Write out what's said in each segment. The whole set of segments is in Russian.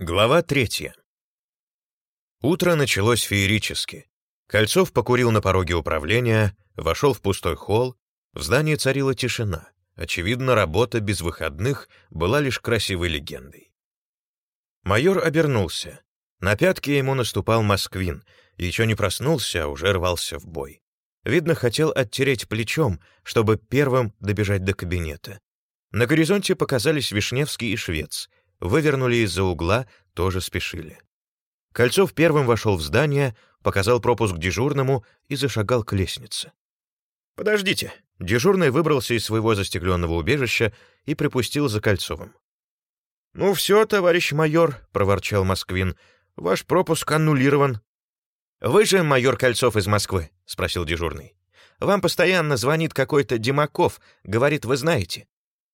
Глава третья. Утро началось феерически. Кольцов покурил на пороге управления, вошел в пустой холл, в здании царила тишина. Очевидно, работа без выходных была лишь красивой легендой. Майор обернулся. На пятки ему наступал Москвин, еще не проснулся, а уже рвался в бой. Видно, хотел оттереть плечом, чтобы первым добежать до кабинета. На горизонте показались Вишневский и Швец. Вывернули из-за угла, тоже спешили. Кольцов первым вошел в здание, показал пропуск дежурному и зашагал к лестнице. «Подождите». Дежурный выбрался из своего застекленного убежища и припустил за Кольцовым. «Ну все, товарищ майор», — проворчал Москвин, — «ваш пропуск аннулирован». «Вы же майор Кольцов из Москвы?» — спросил дежурный. «Вам постоянно звонит какой-то Димаков, говорит, вы знаете.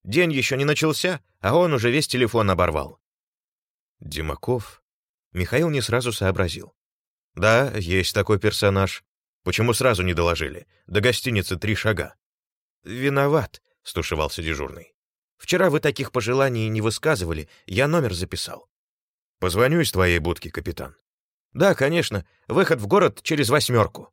День еще не начался, а он уже весь телефон оборвал». «Димаков?» Михаил не сразу сообразил. «Да, есть такой персонаж. Почему сразу не доложили? До гостиницы три шага». «Виноват», — стушевался дежурный. «Вчера вы таких пожеланий не высказывали, я номер записал». «Позвоню из твоей будки, капитан». «Да, конечно. Выход в город через восьмерку».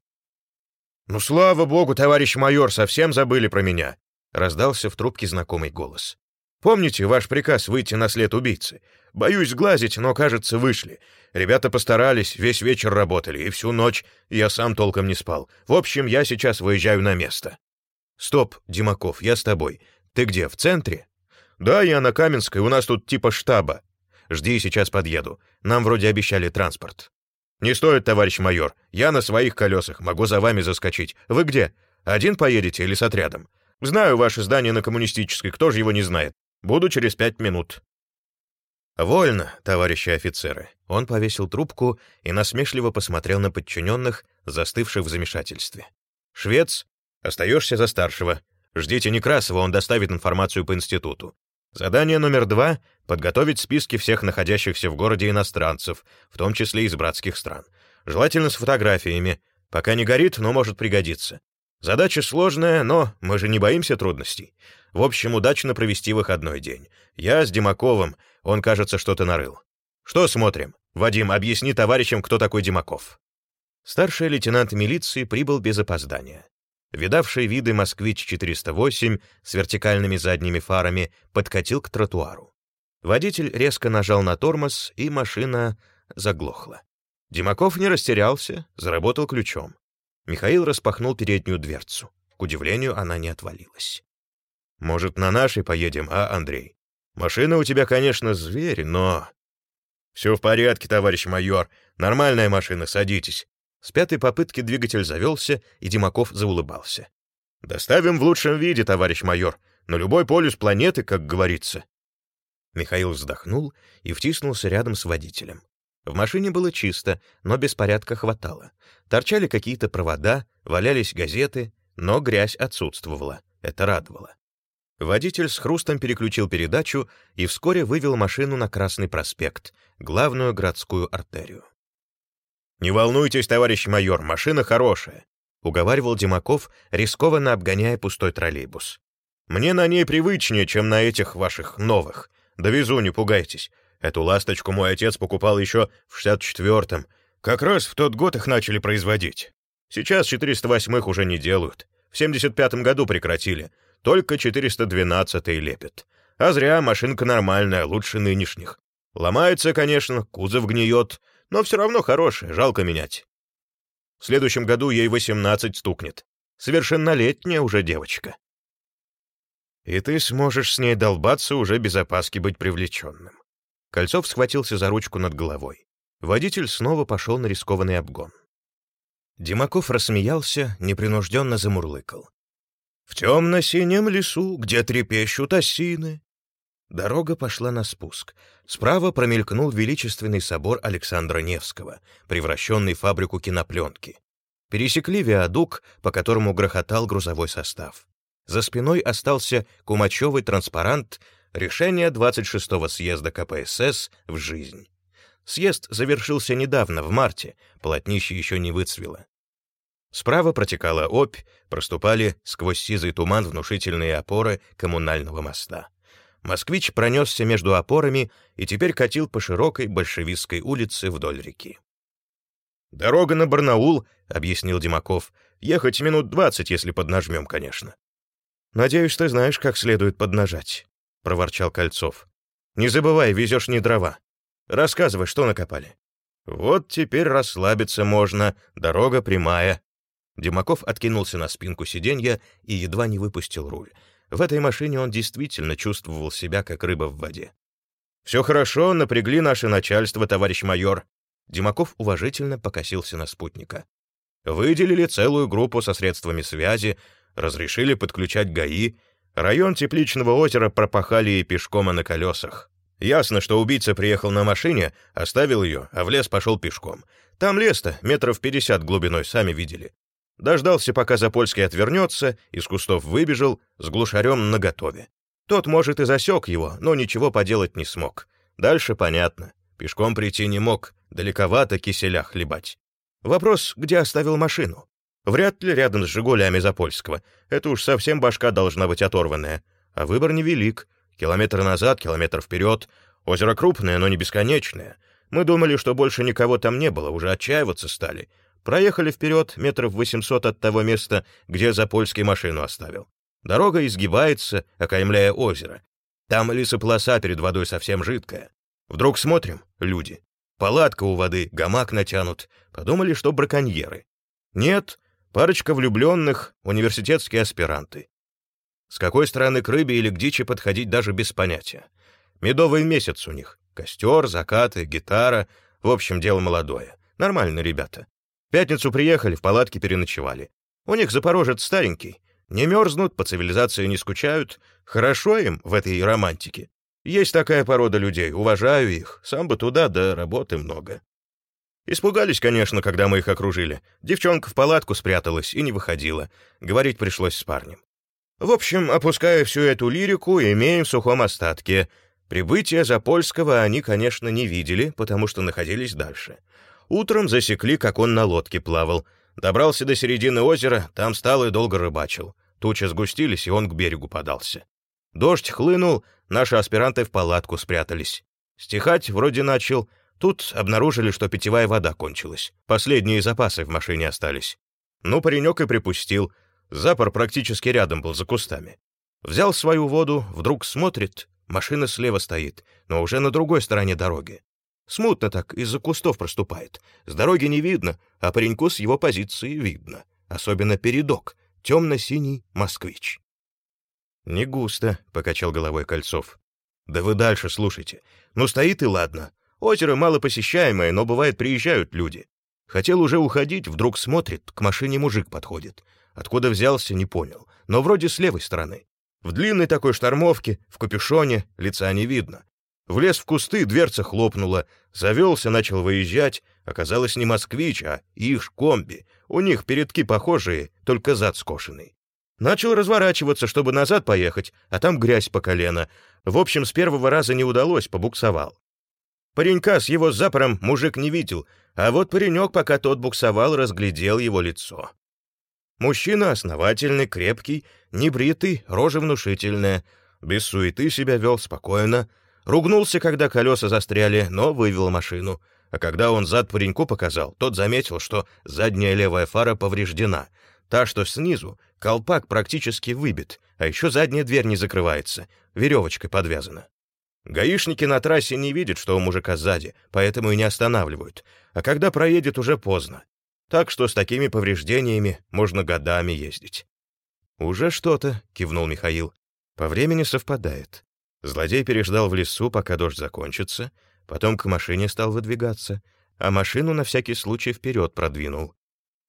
«Ну, слава богу, товарищ майор, совсем забыли про меня», — раздался в трубке знакомый голос. «Помните ваш приказ выйти на след убийцы? Боюсь глазить, но, кажется, вышли. Ребята постарались, весь вечер работали, и всю ночь я сам толком не спал. В общем, я сейчас выезжаю на место». «Стоп, Димаков, я с тобой. Ты где, в центре?» «Да, я на Каменской, у нас тут типа штаба. Жди, сейчас подъеду. Нам вроде обещали транспорт». «Не стоит, товарищ майор. Я на своих колесах, могу за вами заскочить. Вы где? Один поедете или с отрядом? Знаю ваше здание на Коммунистической, кто же его не знает. Буду через пять минут». «Вольно, товарищи офицеры». Он повесил трубку и насмешливо посмотрел на подчиненных, застывших в замешательстве. «Швец, остаешься за старшего. Ждите Некрасова, он доставит информацию по институту. Задание номер два — подготовить списки всех находящихся в городе иностранцев, в том числе из братских стран. Желательно с фотографиями. Пока не горит, но может пригодиться. Задача сложная, но мы же не боимся трудностей. В общем, удачно провести выходной день. Я с Димаковым, он, кажется, что-то нарыл. Что смотрим? Вадим, объясни товарищам, кто такой Димаков. Старший лейтенант милиции прибыл без опоздания. Видавший виды «Москвич-408» с вертикальными задними фарами подкатил к тротуару. Водитель резко нажал на тормоз, и машина заглохла. Димаков не растерялся, заработал ключом. Михаил распахнул переднюю дверцу. К удивлению, она не отвалилась. «Может, на нашей поедем, а, Андрей? Машина у тебя, конечно, зверь, но...» «Все в порядке, товарищ майор. Нормальная машина, садитесь». С пятой попытки двигатель завелся, и Димаков заулыбался. «Доставим в лучшем виде, товарищ майор, на любой полюс планеты, как говорится». Михаил вздохнул и втиснулся рядом с водителем. В машине было чисто, но беспорядка хватало. Торчали какие-то провода, валялись газеты, но грязь отсутствовала. Это радовало. Водитель с хрустом переключил передачу и вскоре вывел машину на Красный проспект, главную городскую артерию. «Не волнуйтесь, товарищ майор, машина хорошая», — уговаривал Димаков, рискованно обгоняя пустой троллейбус. «Мне на ней привычнее, чем на этих ваших новых. Довезу, не пугайтесь. Эту ласточку мой отец покупал еще в 64-м. Как раз в тот год их начали производить. Сейчас 408-х уже не делают. В 75-м году прекратили. Только 412-й лепят. А зря, машинка нормальная, лучше нынешних. Ломается, конечно, кузов гниет, но все равно хорошая, жалко менять. В следующем году ей 18 стукнет. Совершеннолетняя уже девочка. И ты сможешь с ней долбаться уже без опаски быть привлеченным. Кольцов схватился за ручку над головой. Водитель снова пошел на рискованный обгон. Димаков рассмеялся, непринужденно замурлыкал. «В темно-синем лесу, где трепещут осины». Дорога пошла на спуск. Справа промелькнул величественный собор Александра Невского, превращенный в фабрику кинопленки. Пересекли виадук, по которому грохотал грузовой состав. За спиной остался кумачевый транспарант Решение 26-го съезда КПСС в жизнь. Съезд завершился недавно, в марте, полотнище еще не выцвело. Справа протекала Обь, проступали сквозь сизый туман внушительные опоры коммунального моста. москвич пронесся между опорами и теперь катил по широкой большевистской улице вдоль реки. «Дорога на Барнаул», — объяснил Димаков. «Ехать минут двадцать, если поднажмем, конечно». «Надеюсь, ты знаешь, как следует поднажать», — проворчал Кольцов. «Не забывай, везешь не дрова. Рассказывай, что накопали». «Вот теперь расслабиться можно, дорога прямая». Димаков откинулся на спинку сиденья и едва не выпустил руль. В этой машине он действительно чувствовал себя, как рыба в воде. «Все хорошо, напрягли наше начальство, товарищ майор», Димаков уважительно покосился на спутника. Выделили целую группу со средствами связи, разрешили подключать ГАИ, район Тепличного озера пропахали и пешком, и на колесах. Ясно, что убийца приехал на машине, оставил ее, а в лес пошел пешком. Там лес-то, метров пятьдесят глубиной, сами видели. Дождался, пока Запольский отвернется, из кустов выбежал, с глушарем наготове. Тот, может, и засек его, но ничего поделать не смог. Дальше понятно. Пешком прийти не мог, далековато киселя хлебать. Вопрос, где оставил машину? Вряд ли рядом с «Жигулями» Запольского. Это уж совсем башка должна быть оторванная. А выбор невелик. Километр назад, километр вперед. Озеро крупное, но не бесконечное. Мы думали, что больше никого там не было, уже отчаиваться стали. Проехали вперед метров 800 от того места, где Запольский машину оставил. Дорога изгибается, окаймляя озеро. Там лесополоса перед водой совсем жидкая. Вдруг смотрим — люди. Палатка у воды, гамак натянут. Подумали, что браконьеры. Нет, парочка влюбленных, университетские аспиранты. С какой стороны к рыбе или к дичи подходить даже без понятия. Медовый месяц у них. Костер, закаты, гитара. В общем, дело молодое. Нормально, ребята. В пятницу приехали, в палатке переночевали. У них запорожец старенький. Не мерзнут, по цивилизации не скучают. Хорошо им в этой романтике. Есть такая порода людей, уважаю их, сам бы туда, да работы много. Испугались, конечно, когда мы их окружили. Девчонка в палатку спряталась и не выходила. Говорить пришлось с парнем. В общем, опуская всю эту лирику, имеем в сухом остатке. Прибытие Запольского они, конечно, не видели, потому что находились дальше. Утром засекли, как он на лодке плавал. Добрался до середины озера, там стал и долго рыбачил. Тучи сгустились, и он к берегу подался. Дождь хлынул, наши аспиранты в палатку спрятались. Стихать вроде начал. Тут обнаружили, что питьевая вода кончилась. Последние запасы в машине остались. Ну, паренек и припустил. Запор практически рядом был за кустами. Взял свою воду, вдруг смотрит, машина слева стоит, но уже на другой стороне дороги. Смутно так, из-за кустов проступает. С дороги не видно, а пареньку с его позиции видно. Особенно передок, темно-синий москвич. «Не густо», — покачал головой Кольцов. «Да вы дальше слушайте. Ну, стоит и ладно. Озеро малопосещаемое, но бывает приезжают люди. Хотел уже уходить, вдруг смотрит, к машине мужик подходит. Откуда взялся, не понял, но вроде с левой стороны. В длинной такой штормовке, в капюшоне, лица не видно. Влез в кусты, дверца хлопнула, завелся, начал выезжать. Оказалось, не москвич, а их комби. У них передки похожие, только зад скошенный. Начал разворачиваться, чтобы назад поехать, а там грязь по колено. В общем, с первого раза не удалось, побуксовал. Паренька с его запором мужик не видел, а вот паренек, пока тот буксовал, разглядел его лицо. Мужчина основательный, крепкий, небритый, рожа внушительная, без суеты себя вел спокойно, ругнулся, когда колеса застряли, но вывел машину. А когда он зад пареньку показал, тот заметил, что задняя левая фара повреждена — Та, что снизу, колпак практически выбит, а еще задняя дверь не закрывается, веревочкой подвязана. Гаишники на трассе не видят, что у мужика сзади, поэтому и не останавливают, а когда проедет, уже поздно. Так что с такими повреждениями можно годами ездить. «Уже что-то», — кивнул Михаил. «По времени совпадает. Злодей переждал в лесу, пока дождь закончится, потом к машине стал выдвигаться, а машину на всякий случай вперед продвинул.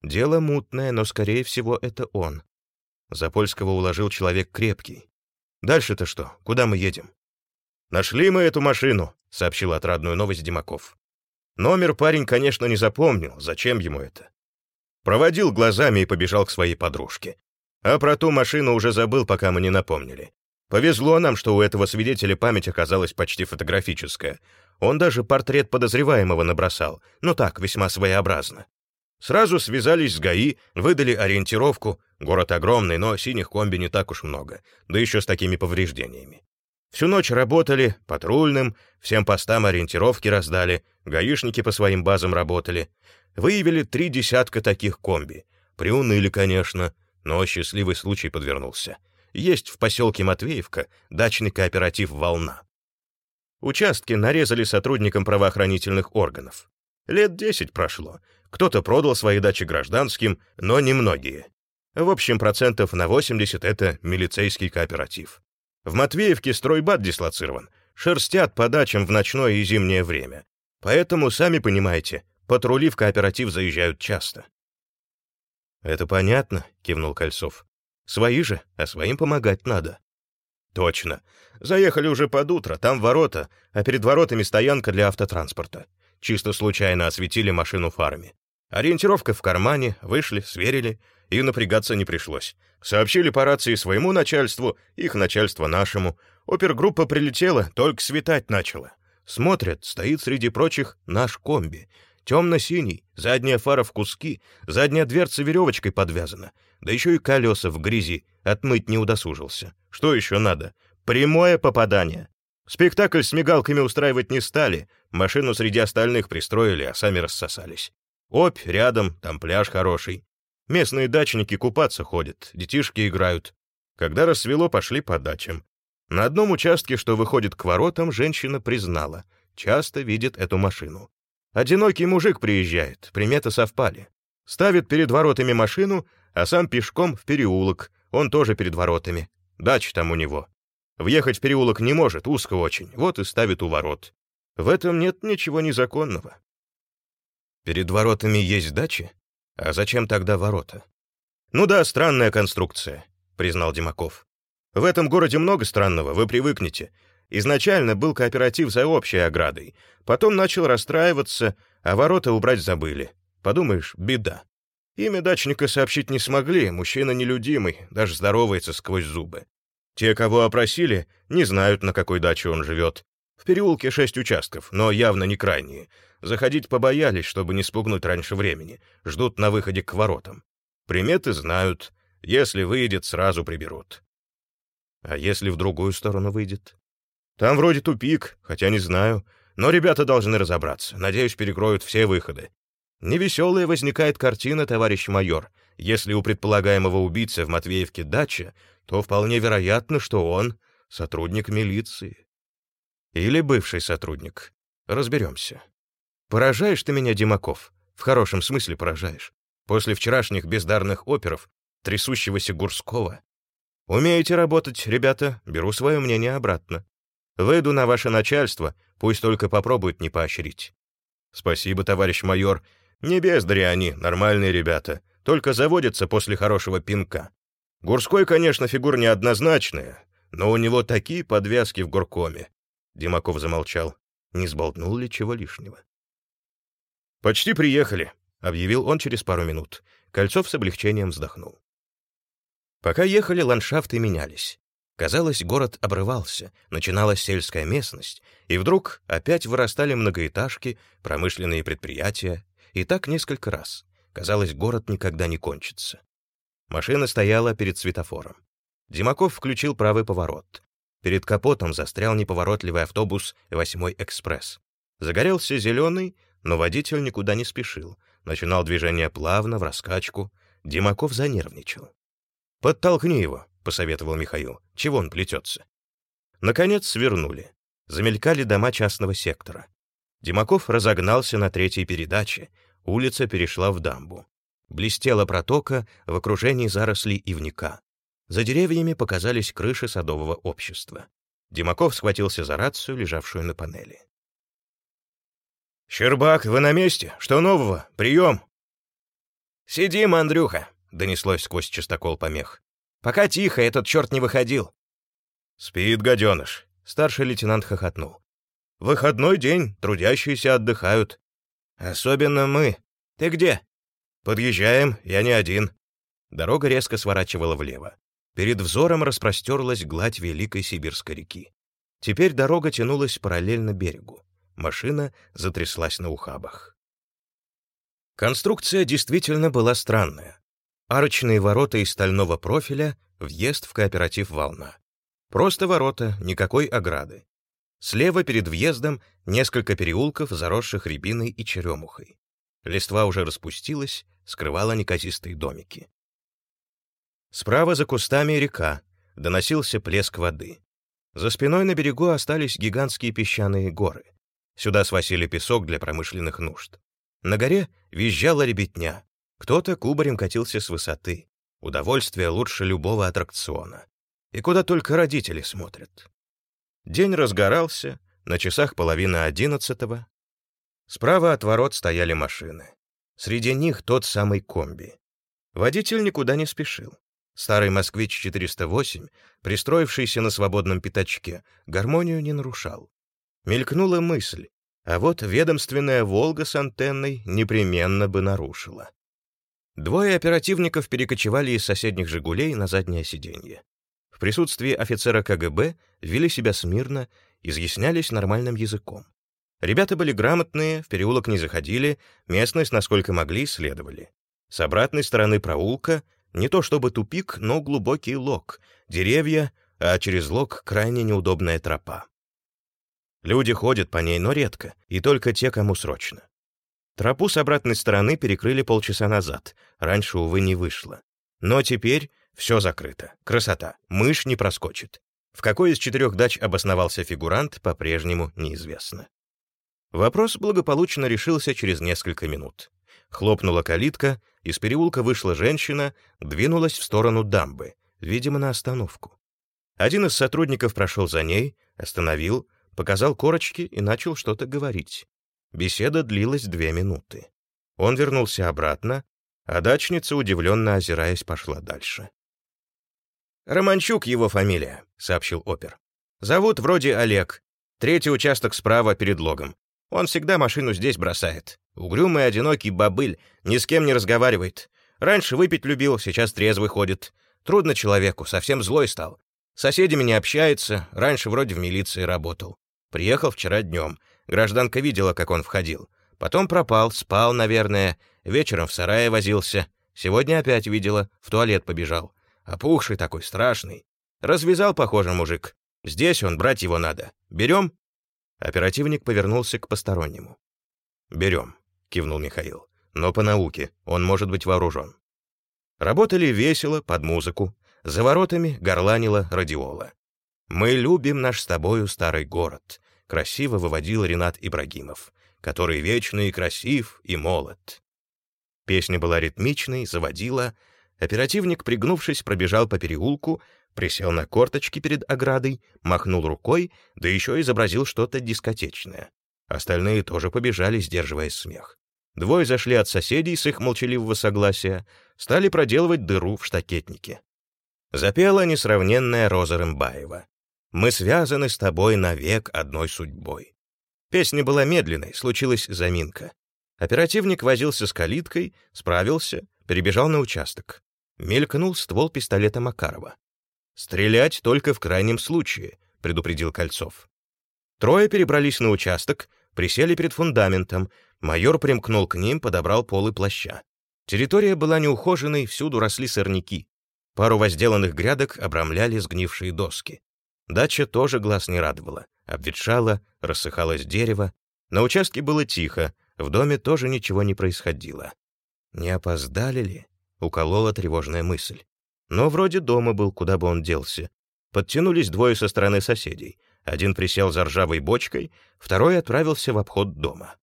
Дело мутное, но, скорее всего, это он. Запольского уложил человек крепкий. Дальше-то что? Куда мы едем? «Нашли мы эту машину», — сообщил отрадную новость Димаков. Номер парень, конечно, не запомнил, зачем ему это. Проводил глазами и побежал к своей подружке. А про ту машину уже забыл, пока мы не напомнили. Повезло нам, что у этого свидетеля память оказалась почти фотографическая. Он даже портрет подозреваемого набросал, но так, весьма своеобразно. Сразу связались с ГАИ, выдали ориентировку. Город огромный, но синих комби не так уж много, да еще с такими повреждениями. Всю ночь работали, патрульным, всем постам ориентировки раздали, гаишники по своим базам работали. Выявили три десятка таких комби. Приуныли, конечно, но счастливый случай подвернулся. Есть в поселке Матвеевка дачный кооператив «Волна». Участки нарезали сотрудникам правоохранительных органов. Лет десять прошло. Кто-то продал свои дачи гражданским, но немногие. В общем, процентов на 80 — это милицейский кооператив. В Матвеевке стройбат дислоцирован. Шерстят по дачам в ночное и зимнее время. Поэтому, сами понимаете, патрули в кооператив заезжают часто. «Это понятно», — кивнул Кольцов. «Свои же, а своим помогать надо». «Точно. Заехали уже под утро, там ворота, а перед воротами стоянка для автотранспорта. Чисто случайно осветили машину фарами. Ориентировка в кармане, вышли, сверили, и напрягаться не пришлось. Сообщили по рации своему начальству, их начальство нашему. Опергруппа прилетела, только светать начала. Смотрят, стоит среди прочих наш комби. Темно-синий, задняя фара в куски, задняя дверца веревочкой подвязана. Да еще и колеса в грязи, отмыть не удосужился. Что еще надо? Прямое попадание. Спектакль с мигалками устраивать не стали, машину среди остальных пристроили, а сами рассосались. Опь рядом, там пляж хороший. Местные дачники купаться ходят, детишки играют. Когда рассвело, пошли по дачам. На одном участке, что выходит к воротам, женщина признала. Часто видит эту машину. Одинокий мужик приезжает, приметы совпали. Ставит перед воротами машину, а сам пешком в переулок. Он тоже перед воротами. Дача там у него. Въехать в переулок не может, узко очень, вот и ставит у ворот. В этом нет ничего незаконного. Перед воротами есть дачи? А зачем тогда ворота? Ну да, странная конструкция, признал Димаков. В этом городе много странного, вы привыкнете. Изначально был кооператив за общей оградой, потом начал расстраиваться, а ворота убрать забыли. Подумаешь, беда. Имя дачника сообщить не смогли, мужчина нелюдимый, даже здоровается сквозь зубы. Те, кого опросили, не знают, на какой даче он живет. В переулке шесть участков, но явно не крайние. Заходить побоялись, чтобы не спугнуть раньше времени. Ждут на выходе к воротам. Приметы знают. Если выйдет, сразу приберут. А если в другую сторону выйдет? Там вроде тупик, хотя не знаю. Но ребята должны разобраться. Надеюсь, перекроют все выходы. Невеселая возникает картина, товарищ майор. Если у предполагаемого убийцы в Матвеевке дача, то вполне вероятно, что он сотрудник милиции. Или бывший сотрудник. Разберемся. Поражаешь ты меня, Димаков. В хорошем смысле поражаешь. После вчерашних бездарных оперов, трясущегося Гурского. Умеете работать, ребята, беру свое мнение обратно. Выйду на ваше начальство, пусть только попробуют не поощрить. Спасибо, товарищ майор. Не бездари они, нормальные ребята, только заводятся после хорошего пинка. Гурской, конечно, фигура неоднозначная, но у него такие подвязки в горкоме. Димаков замолчал. Не сболтнул ли чего лишнего? «Почти приехали», — объявил он через пару минут. Кольцов с облегчением вздохнул. Пока ехали, ландшафты менялись. Казалось, город обрывался, начиналась сельская местность, и вдруг опять вырастали многоэтажки, промышленные предприятия, и так несколько раз. Казалось, город никогда не кончится. Машина стояла перед светофором. Димаков включил правый поворот. Перед капотом застрял неповоротливый автобус «Восьмой экспресс». Загорелся зеленый, но водитель никуда не спешил. Начинал движение плавно, в раскачку. Димаков занервничал. «Подтолкни его», — посоветовал Михаил. «Чего он плетется?» Наконец свернули. Замелькали дома частного сектора. Димаков разогнался на третьей передаче. Улица перешла в дамбу. Блестела протока в окружении зарослей ивника. За деревьями показались крыши садового общества. Димаков схватился за рацию, лежавшую на панели. «Щербак, вы на месте? Что нового? Прием!» «Сидим, Андрюха!» — донеслось сквозь частокол помех. «Пока тихо, этот черт не выходил». «Спит, гаденыш!» — старший лейтенант хохотнул. «Выходной день, трудящиеся отдыхают. Особенно мы. Ты где?» «Подъезжаем, я не один». Дорога резко сворачивала влево. Перед взором распростерлась гладь Великой Сибирской реки. Теперь дорога тянулась параллельно берегу. Машина затряслась на ухабах. Конструкция действительно была странная. Арочные ворота из стального профиля, въезд в кооператив «Волна». Просто ворота, никакой ограды. Слева перед въездом несколько переулков, заросших рябиной и черемухой. Листва уже распустилась, скрывала неказистые домики. Справа за кустами река, доносился плеск воды. За спиной на берегу остались гигантские песчаные горы. Сюда свосили песок для промышленных нужд. На горе визжала ребятня. Кто-то кубарем катился с высоты. Удовольствие лучше любого аттракциона. И куда только родители смотрят. День разгорался, на часах половина одиннадцатого. Справа от ворот стояли машины. Среди них тот самый комби. Водитель никуда не спешил. Старый «Москвич-408», пристроившийся на свободном пятачке, гармонию не нарушал. Мелькнула мысль, а вот ведомственная «Волга» с антенной непременно бы нарушила. Двое оперативников перекочевали из соседних «Жигулей» на заднее сиденье. В присутствии офицера КГБ вели себя смирно, изъяснялись нормальным языком. Ребята были грамотные, в переулок не заходили, местность, насколько могли, исследовали. С обратной стороны проулка не то чтобы тупик, но глубокий лог, деревья, а через лог крайне неудобная тропа. Люди ходят по ней, но редко, и только те, кому срочно. Тропу с обратной стороны перекрыли полчаса назад, раньше, увы, не вышло. Но теперь все закрыто, красота, мышь не проскочит. В какой из четырех дач обосновался фигурант, по-прежнему неизвестно. Вопрос благополучно решился через несколько минут. Хлопнула калитка, из переулка вышла женщина, двинулась в сторону дамбы, видимо, на остановку. Один из сотрудников прошел за ней, остановил, показал корочки и начал что-то говорить. Беседа длилась две минуты. Он вернулся обратно, а дачница, удивленно озираясь, пошла дальше. «Романчук его фамилия», — сообщил опер. «Зовут вроде Олег. Третий участок справа перед логом. Он всегда машину здесь бросает. Угрюмый, одинокий бобыль, ни с кем не разговаривает. Раньше выпить любил, сейчас трезвый ходит. Трудно человеку, совсем злой стал. С соседями не общается, раньше вроде в милиции работал. Приехал вчера днем. Гражданка видела, как он входил. Потом пропал, спал, наверное. Вечером в сарае возился. Сегодня опять видела, в туалет побежал. Опухший такой, страшный. Развязал, похоже, мужик. Здесь он, брать его надо. Берем? Оперативник повернулся к постороннему. «Берем», — кивнул Михаил. «Но по науке, он может быть вооружен». Работали весело, под музыку. За воротами горланила радиола. «Мы любим наш с тобою старый город», — красиво выводил Ренат Ибрагимов, который вечный и красив и молод. Песня была ритмичной, заводила. Оперативник, пригнувшись, пробежал по переулку, присел на корточки перед оградой, махнул рукой, да еще изобразил что-то дискотечное. Остальные тоже побежали, сдерживая смех. Двое зашли от соседей с их молчаливого согласия, стали проделывать дыру в штакетнике. Запела несравненная Роза Рымбаева. «Мы связаны с тобой навек одной судьбой». Песня была медленной, случилась заминка. Оперативник возился с калиткой, справился, перебежал на участок. Мелькнул ствол пистолета Макарова. «Стрелять только в крайнем случае», — предупредил Кольцов. Трое перебрались на участок, присели перед фундаментом. Майор примкнул к ним, подобрал полы плаща. Территория была неухоженной, всюду росли сорняки. Пару возделанных грядок обрамляли сгнившие доски. Дача тоже глаз не радовала. Обветшала, рассыхалось дерево. На участке было тихо, в доме тоже ничего не происходило. Не опоздали ли? Уколола тревожная мысль. Но вроде дома был, куда бы он делся. Подтянулись двое со стороны соседей. Один присел за ржавой бочкой, второй отправился в обход дома.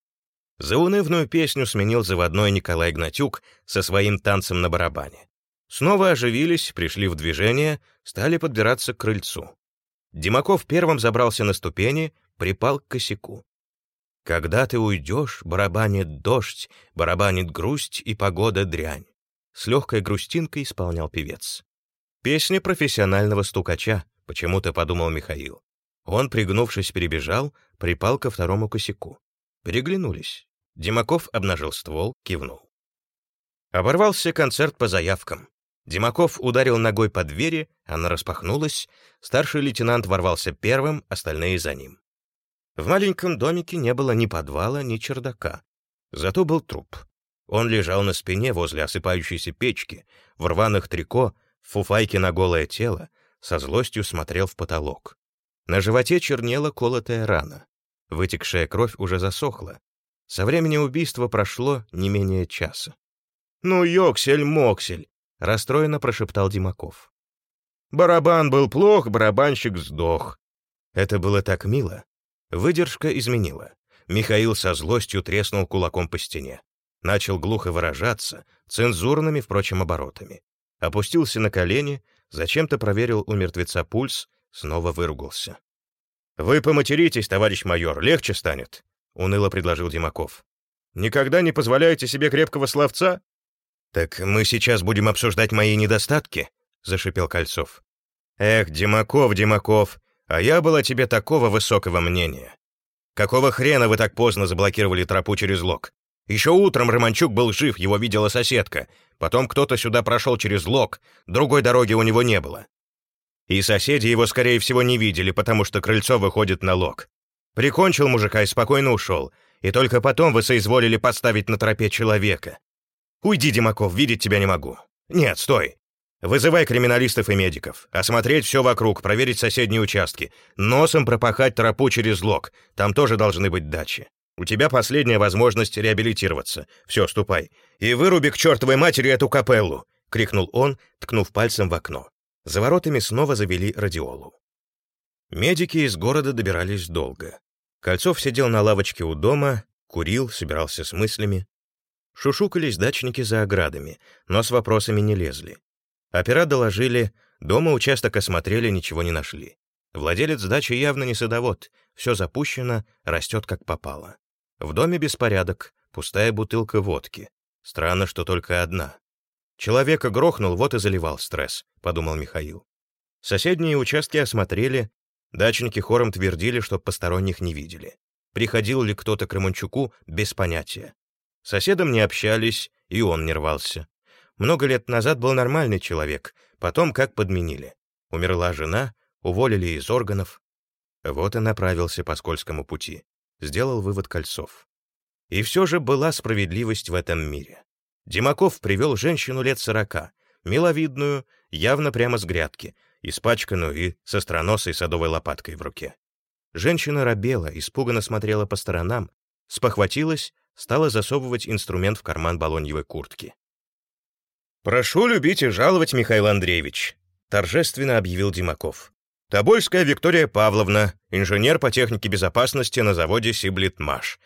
Заунывную песню сменил заводной Николай Гнатюк со своим танцем на барабане. Снова оживились, пришли в движение, стали подбираться к крыльцу. Димаков первым забрался на ступени, припал к косяку. «Когда ты уйдешь, барабанит дождь, барабанит грусть и погода дрянь. С легкой грустинкой исполнял певец. Песня профессионального стукача, почему-то подумал Михаил. Он, пригнувшись, перебежал, припал ко второму косяку. Переглянулись. Димаков обнажил ствол, кивнул. Оборвался концерт по заявкам. Димаков ударил ногой по двери, она распахнулась, старший лейтенант ворвался первым, остальные за ним. В маленьком домике не было ни подвала, ни чердака. Зато был труп. Он лежал на спине возле осыпающейся печки, в рваных трико, в фуфайке на голое тело, со злостью смотрел в потолок. На животе чернела колотая рана. Вытекшая кровь уже засохла. Со времени убийства прошло не менее часа. «Ну, ёксель-моксель!» — расстроенно прошептал Димаков. «Барабан был плох, барабанщик сдох». Это было так мило. Выдержка изменила. Михаил со злостью треснул кулаком по стене. Начал глухо выражаться, цензурными, впрочем, оборотами. Опустился на колени, зачем-то проверил у мертвеца пульс, снова выругался. «Вы поматеритесь, товарищ майор, легче станет», — уныло предложил Димаков. «Никогда не позволяете себе крепкого словца?» «Так мы сейчас будем обсуждать мои недостатки?» — зашипел Кольцов. «Эх, Димаков, Димаков, а я был о тебе такого высокого мнения. Какого хрена вы так поздно заблокировали тропу через лог? Еще утром Романчук был жив, его видела соседка. Потом кто-то сюда прошел через лог, другой дороги у него не было. И соседи его, скорее всего, не видели, потому что крыльцо выходит на лог. Прикончил мужика и спокойно ушел. И только потом вы соизволили поставить на тропе человека. Уйди, Димаков, видеть тебя не могу. Нет, стой. Вызывай криминалистов и медиков, осмотреть все вокруг, проверить соседние участки, носом пропахать тропу через лог, там тоже должны быть дачи. У тебя последняя возможность реабилитироваться. Все, ступай. И выруби к чертовой матери эту капеллу!» — крикнул он, ткнув пальцем в окно. За воротами снова завели радиолу. Медики из города добирались долго. Кольцов сидел на лавочке у дома, курил, собирался с мыслями. Шушукались дачники за оградами, но с вопросами не лезли. Опера доложили, дома участок осмотрели, ничего не нашли. Владелец дачи явно не садовод, все запущено, растет как попало. В доме беспорядок, пустая бутылка водки. Странно, что только одна. Человека грохнул, вот и заливал стресс, подумал Михаил. Соседние участки осмотрели, дачники хором твердили, что посторонних не видели. Приходил ли кто-то к Романчуку, без понятия. Соседом не общались, и он не рвался. Много лет назад был нормальный человек, потом как подменили. Умерла жена, уволили из органов. Вот и направился по скользкому пути. Сделал вывод Кольцов. И все же была справедливость в этом мире. Димаков привел женщину лет сорока, миловидную, явно прямо с грядки, испачканную и со страносой садовой лопаткой в руке. Женщина робела, испуганно смотрела по сторонам, спохватилась, стала засовывать инструмент в карман балоньевой куртки. «Прошу любить и жаловать, Михаил Андреевич», — торжественно объявил Димаков. «Тобольская Виктория Павловна, инженер по технике безопасности на заводе «Сиблитмаш».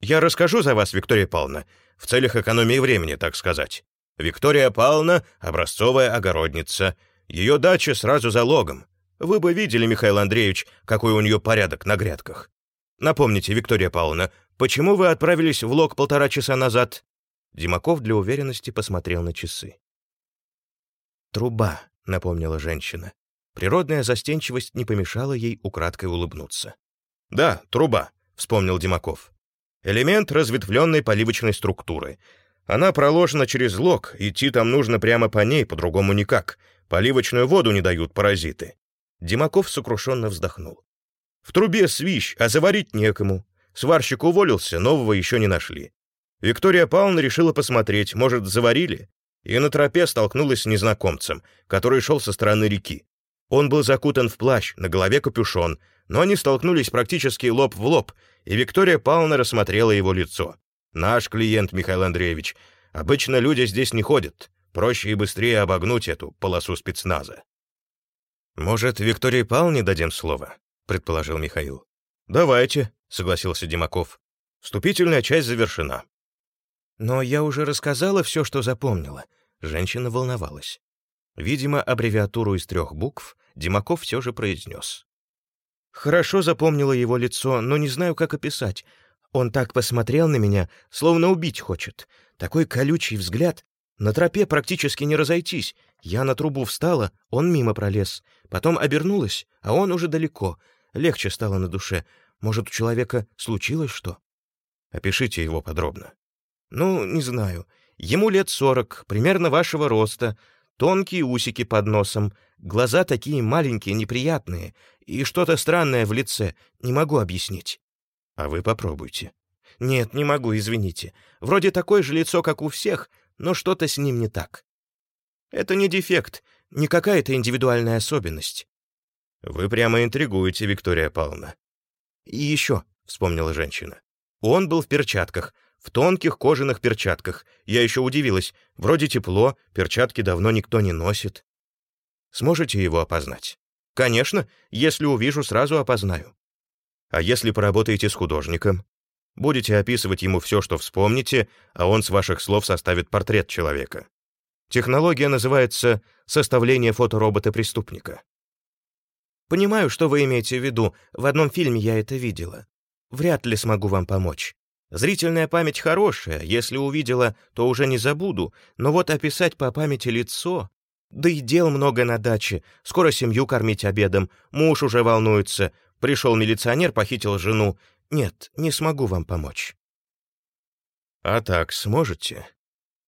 Я расскажу за вас, Виктория Павловна, в целях экономии времени, так сказать. Виктория Павловна — образцовая огородница. Ее дача сразу за логом. Вы бы видели, Михаил Андреевич, какой у нее порядок на грядках. Напомните, Виктория Павловна, почему вы отправились в лог полтора часа назад?» Димаков для уверенности посмотрел на часы. «Труба», — напомнила женщина. Природная застенчивость не помешала ей украдкой улыбнуться. «Да, труба», — вспомнил Димаков. «Элемент разветвленной поливочной структуры. Она проложена через лог, идти там нужно прямо по ней, по-другому никак. Поливочную воду не дают паразиты». Димаков сокрушенно вздохнул. «В трубе свищ, а заварить некому. Сварщик уволился, нового еще не нашли. Виктория Павловна решила посмотреть, может, заварили, и на тропе столкнулась с незнакомцем, который шел со стороны реки. Он был закутан в плащ, на голове капюшон, но они столкнулись практически лоб в лоб, и Виктория Павловна рассмотрела его лицо. «Наш клиент, Михаил Андреевич. Обычно люди здесь не ходят. Проще и быстрее обогнуть эту полосу спецназа». «Может, Виктории Павловне дадим слово?» — предположил Михаил. «Давайте», — согласился Димаков. «Вступительная часть завершена. Но я уже рассказала все, что запомнила. Женщина волновалась. Видимо, аббревиатуру из трех букв Димаков все же произнес. Хорошо запомнила его лицо, но не знаю, как описать. Он так посмотрел на меня, словно убить хочет. Такой колючий взгляд. На тропе практически не разойтись. Я на трубу встала, он мимо пролез. Потом обернулась, а он уже далеко. Легче стало на душе. Может, у человека случилось что? Опишите его подробно. Ну, не знаю. Ему лет сорок, примерно вашего роста, тонкие усики под носом, глаза такие маленькие, неприятные, и что-то странное в лице, не могу объяснить. А вы попробуйте. Нет, не могу, извините. Вроде такое же лицо, как у всех, но что-то с ним не так. Это не дефект. не какая-то индивидуальная особенность. Вы прямо интригуете, Виктория Павловна. И еще, вспомнила женщина. Он был в перчатках, в тонких кожаных перчатках. Я еще удивилась. Вроде тепло, перчатки давно никто не носит. Сможете его опознать? Конечно, если увижу, сразу опознаю. А если поработаете с художником? Будете описывать ему все, что вспомните, а он с ваших слов составит портрет человека. Технология называется «составление фоторобота-преступника». Понимаю, что вы имеете в виду. В одном фильме я это видела. Вряд ли смогу вам помочь. Зрительная память хорошая, если увидела, то уже не забуду, но вот описать по памяти лицо... Да и дел много на даче, скоро семью кормить обедом, муж уже волнуется, пришел милиционер, похитил жену. Нет, не смогу вам помочь. А так сможете?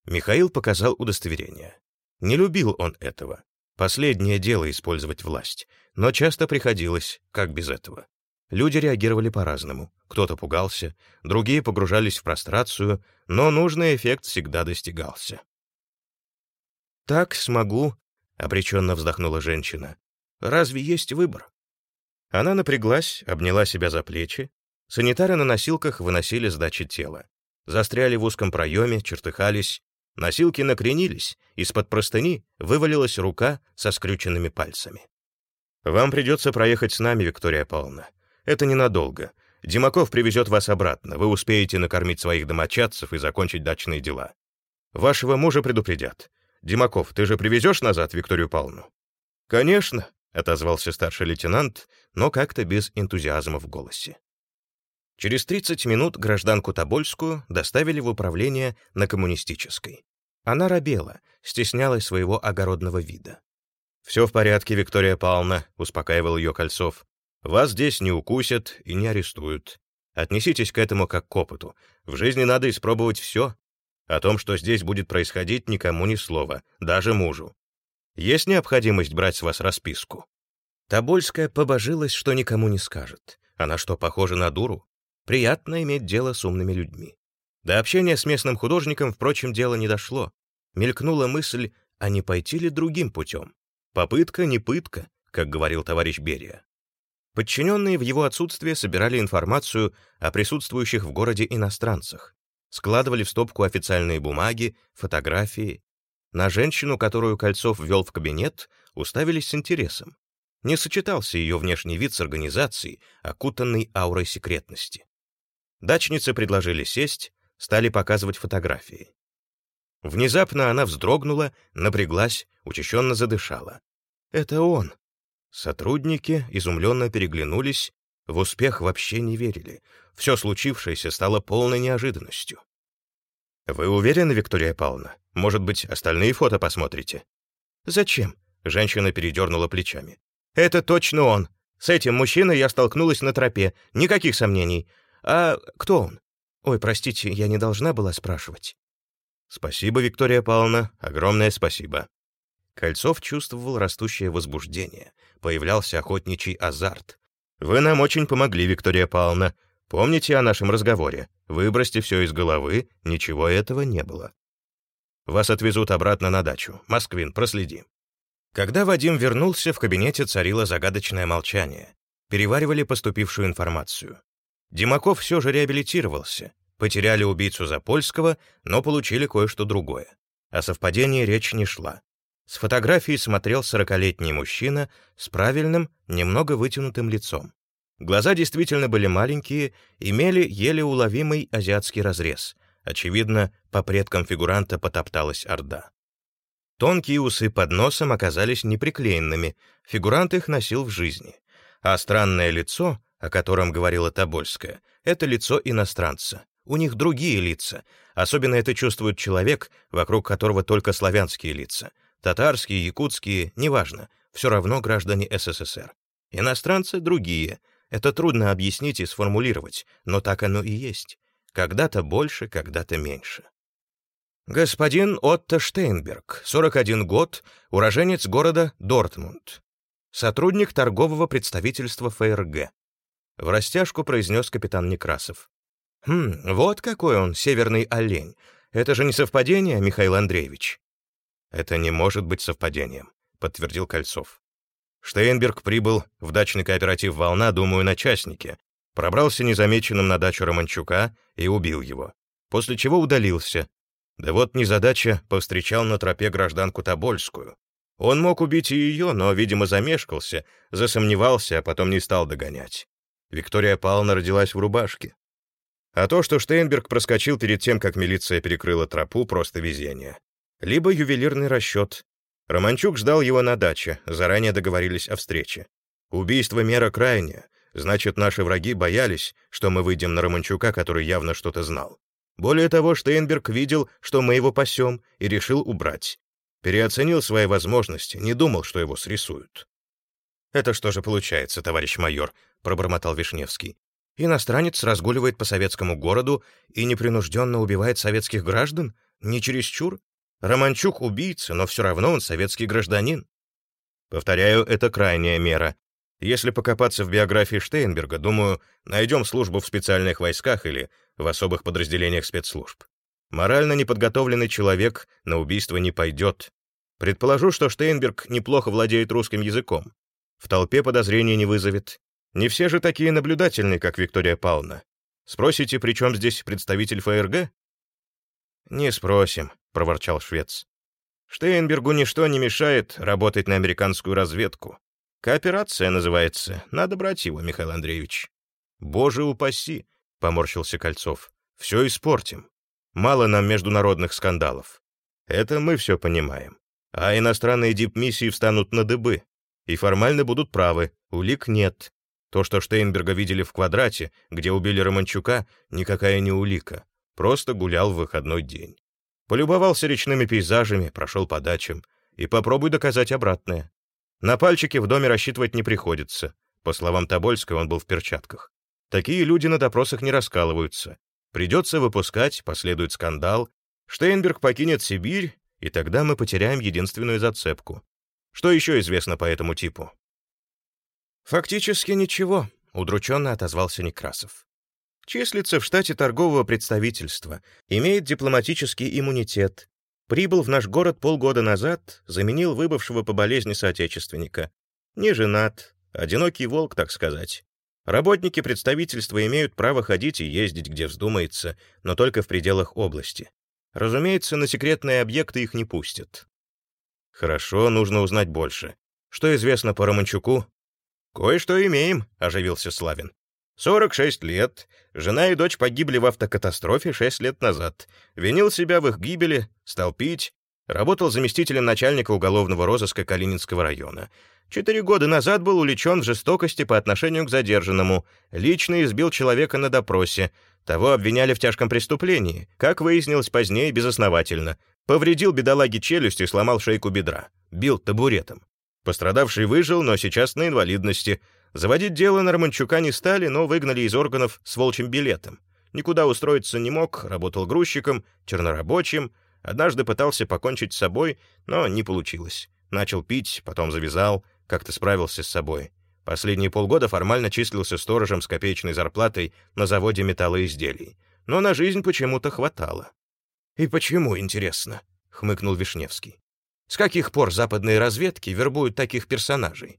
Михаил показал удостоверение. Не любил он этого. Последнее дело использовать власть, но часто приходилось, как без этого. Люди реагировали по-разному. Кто-то пугался, другие погружались в прострацию, но нужный эффект всегда достигался. «Так смогу», — обреченно вздохнула женщина. «Разве есть выбор?» Она напряглась, обняла себя за плечи. Санитары на носилках выносили сдачи тела. Застряли в узком проеме, чертыхались. Носилки накренились, из-под простыни вывалилась рука со скрюченными пальцами. «Вам придется проехать с нами, Виктория Павловна. Это ненадолго. Димаков привезет вас обратно, вы успеете накормить своих домочадцев и закончить дачные дела. Вашего мужа предупредят. Димаков, ты же привезешь назад Викторию Павловну?» «Конечно», — отозвался старший лейтенант, но как-то без энтузиазма в голосе. Через 30 минут гражданку Тобольскую доставили в управление на коммунистической. Она робела, стеснялась своего огородного вида. «Все в порядке, Виктория Павловна», — успокаивал ее Кольцов. Вас здесь не укусят и не арестуют. Отнеситесь к этому как к опыту. В жизни надо испробовать все. О том, что здесь будет происходить, никому ни слова, даже мужу. Есть необходимость брать с вас расписку?» Тобольская побожилась, что никому не скажет. Она что, похожа на дуру? Приятно иметь дело с умными людьми. До общения с местным художником, впрочем, дело не дошло. Мелькнула мысль, а не пойти ли другим путем? Попытка не пытка, как говорил товарищ Берия. Подчиненные в его отсутствие собирали информацию о присутствующих в городе иностранцах, складывали в стопку официальные бумаги, фотографии. На женщину, которую Кольцов ввел в кабинет, уставились с интересом. Не сочетался ее внешний вид с организацией, окутанной аурой секретности. Дачницы предложили сесть, стали показывать фотографии. Внезапно она вздрогнула, напряглась, учащенно задышала. «Это он!» Сотрудники изумленно переглянулись, в успех вообще не верили. Все случившееся стало полной неожиданностью. «Вы уверены, Виктория Павловна? Может быть, остальные фото посмотрите?» «Зачем?» — женщина передернула плечами. «Это точно он. С этим мужчиной я столкнулась на тропе. Никаких сомнений. А кто он? Ой, простите, я не должна была спрашивать». «Спасибо, Виктория Павловна, огромное спасибо». Кольцов чувствовал растущее возбуждение, появлялся охотничий азарт. «Вы нам очень помогли, Виктория Павловна. Помните о нашем разговоре? Выбросьте все из головы, ничего этого не было. Вас отвезут обратно на дачу. Москвин, проследи». Когда Вадим вернулся, в кабинете царило загадочное молчание. Переваривали поступившую информацию. Димаков все же реабилитировался. Потеряли убийцу Запольского, но получили кое-что другое. О совпадении речь не шла. С фотографии смотрел сорокалетний мужчина с правильным, немного вытянутым лицом. Глаза действительно были маленькие, имели еле уловимый азиатский разрез. Очевидно, по предкам фигуранта потопталась орда. Тонкие усы под носом оказались неприклеенными, фигурант их носил в жизни. А странное лицо, о котором говорила Тобольская, это лицо иностранца. У них другие лица. Особенно это чувствует человек, вокруг которого только славянские лица. Татарские, якутские, неважно, все равно граждане СССР. Иностранцы другие. Это трудно объяснить и сформулировать, но так оно и есть. Когда-то больше, когда-то меньше. Господин Отто Штейнберг, 41 год, уроженец города Дортмунд. Сотрудник торгового представительства ФРГ. В растяжку произнес капитан Некрасов. «Хм, вот какой он, северный олень. Это же не совпадение, Михаил Андреевич?» Это не может быть совпадением. подтвердил Кольцов. Штейнберг прибыл в дачный кооператив «Волна», думаю, на частнике, пробрался незамеченным на дачу Романчука и убил его, после чего удалился. Да вот незадача повстречал на тропе гражданку Тобольскую. Он мог убить и ее, но, видимо, замешкался, засомневался, а потом не стал догонять. Виктория Павловна родилась в рубашке. А то, что Штейнберг проскочил перед тем, как милиция перекрыла тропу, просто везение. Либо ювелирный расчет. Романчук ждал его на даче, заранее договорились о встрече. Убийство мера крайняя, значит, наши враги боялись, что мы выйдем на Романчука, который явно что-то знал. Более того, Штейнберг видел, что мы его пасем, и решил убрать. Переоценил свои возможности, не думал, что его срисуют. «Это что же получается, товарищ майор?» — пробормотал Вишневский. Иностранец разгуливает по советскому городу и непринужденно убивает советских граждан? Не чересчур? Романчук — убийца, но все равно он советский гражданин. Повторяю, это крайняя мера. Если покопаться в биографии Штейнберга, думаю, найдем службу в специальных войсках или в особых подразделениях спецслужб. Морально неподготовленный человек на убийство не пойдет. Предположу, что Штейнберг неплохо владеет русским языком. В толпе подозрений не вызовет, не все же такие наблюдательные, как Виктория Павловна. Спросите, при чем здесь представитель ФРГ? «Не спросим», — проворчал швец. «Штейнбергу ничто не мешает работать на американскую разведку. Кооперация называется. Надо брать его, Михаил Андреевич». «Боже упаси», — поморщился Кольцов. «Все испортим. Мало нам международных скандалов. Это мы все понимаем. А иностранные дипмиссии встанут на дыбы. И формально будут правы, улик нет. То, что Штейнберга видели в квадрате, где убили Романчука, никакая не улика. Просто гулял в выходной день. Полюбовался речными пейзажами, прошел по дачам. И попробуй доказать обратное. На пальчики в доме рассчитывать не приходится. По словам Тобольской, он был в перчатках. Такие люди на допросах не раскалываются. Придется выпускать, последует скандал. Штейнберг покинет Сибирь, и тогда мы потеряем единственную зацепку. Что еще известно по этому типу? «Фактически ничего», — удрученно отозвался Некрасов. «Числится в штате торгового представительства, имеет дипломатический иммунитет, прибыл в наш город полгода назад, заменил выбывшего по болезни соотечественника. Не женат, одинокий волк, так сказать. Работники представительства имеют право ходить и ездить, где вздумается, но только в пределах области. Разумеется, на секретные объекты их не пустят. Хорошо, нужно узнать больше. Что известно по Романчуку? «Кое-что имеем», — оживился Славин. «Сорок шесть лет. Жена и дочь погибли в автокатастрофе шесть лет назад. Винил себя в их гибели, стал пить. Работал заместителем начальника уголовного розыска Калининского района. Четыре года назад был увлечен в жестокости по отношению к задержанному. Лично избил человека на допросе. Того обвиняли в тяжком преступлении. Как выяснилось позднее, безосновательно. Повредил бедолаге челюсть и сломал шейку бедра. Бил табуретом. Пострадавший выжил, но сейчас на инвалидности. Заводить дело на Романчука не стали, но выгнали из органов с волчьим билетом. Никуда устроиться не мог, работал грузчиком, чернорабочим. Однажды пытался покончить с собой, но не получилось. Начал пить, потом завязал, как-то справился с собой. Последние полгода формально числился сторожем с копеечной зарплатой на заводе металлоизделий. Но на жизнь почему-то хватало. «И почему, интересно?» — хмыкнул Вишневский. С каких пор западные разведки вербуют таких персонажей?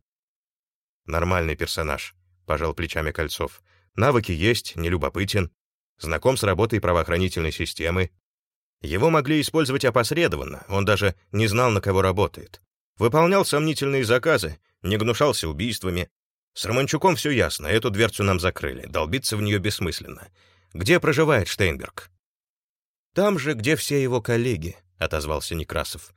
Нормальный персонаж, пожал плечами Кольцов. Навыки есть, не любопытен, знаком с работой правоохранительной системы. Его могли использовать опосредованно, он даже не знал, на кого работает. Выполнял сомнительные заказы, не гнушался убийствами. С Романчуком все ясно, эту дверцу нам закрыли, долбиться в нее бессмысленно. Где проживает Штейнберг? Там же, где все его коллеги, отозвался Некрасов.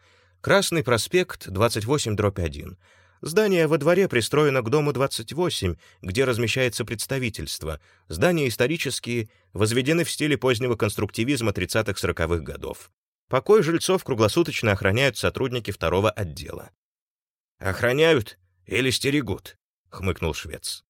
Красный проспект, 28-1. Здание во дворе пристроено к дому 28, где размещается представительство. Здания исторические, возведены в стиле позднего конструктивизма 30-40-х годов. Покой жильцов круглосуточно охраняют сотрудники второго отдела. «Охраняют или стерегут?» — хмыкнул швец.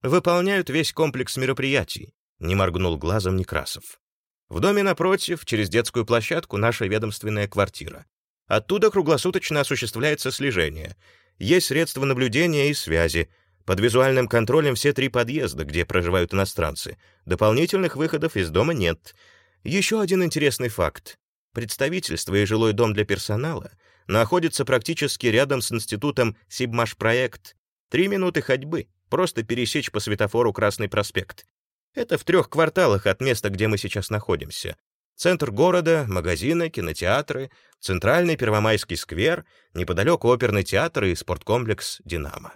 «Выполняют весь комплекс мероприятий», — не моргнул глазом Некрасов. «В доме напротив, через детскую площадку, наша ведомственная квартира. Оттуда круглосуточно осуществляется слежение. Есть средства наблюдения и связи. Под визуальным контролем все три подъезда, где проживают иностранцы. Дополнительных выходов из дома нет. Еще один интересный факт. Представительство и жилой дом для персонала находится практически рядом с институтом Сибмаш-проект. Три минуты ходьбы, просто пересечь по светофору Красный проспект. Это в трех кварталах от места, где мы сейчас находимся. Центр города, магазины, кинотеатры, центральный Первомайский сквер, неподалеку оперный театр и спорткомплекс «Динамо».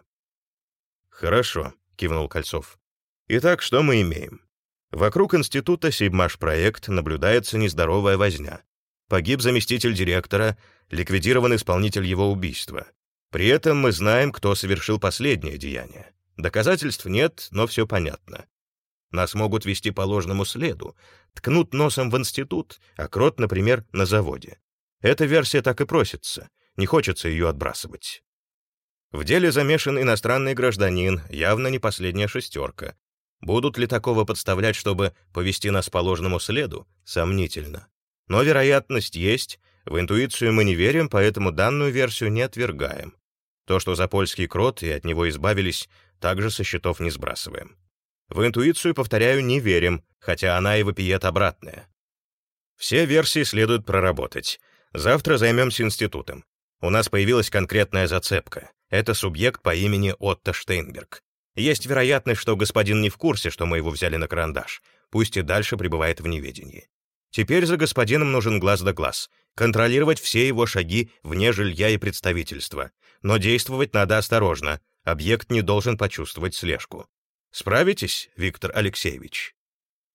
«Хорошо», — кивнул Кольцов. «Итак, что мы имеем? Вокруг института «Сибмаш-проект» наблюдается нездоровая возня. Погиб заместитель директора, ликвидирован исполнитель его убийства. При этом мы знаем, кто совершил последнее деяние. Доказательств нет, но все понятно. Нас могут вести по ложному следу, ткнут носом в институт, а крот, например, на заводе. Эта версия так и просится, не хочется ее отбрасывать. В деле замешан иностранный гражданин, явно не последняя шестерка. Будут ли такого подставлять, чтобы повести нас по ложному следу? Сомнительно. Но вероятность есть, в интуицию мы не верим, поэтому данную версию не отвергаем. То, что Запольский крот и от него избавились, также со счетов не сбрасываем. В интуицию, повторяю, не верим, хотя она и вопиет обратное. Все версии следует проработать. Завтра займемся институтом. У нас появилась конкретная зацепка. Это субъект по имени Отто Штейнберг. Есть вероятность, что господин не в курсе, что мы его взяли на карандаш, пусть и дальше пребывает в неведении. Теперь за господином нужен глаз да глаз, контролировать все его шаги вне жилья и представительства. Но действовать надо осторожно, объект не должен почувствовать слежку. Справитесь, Виктор Алексеевич?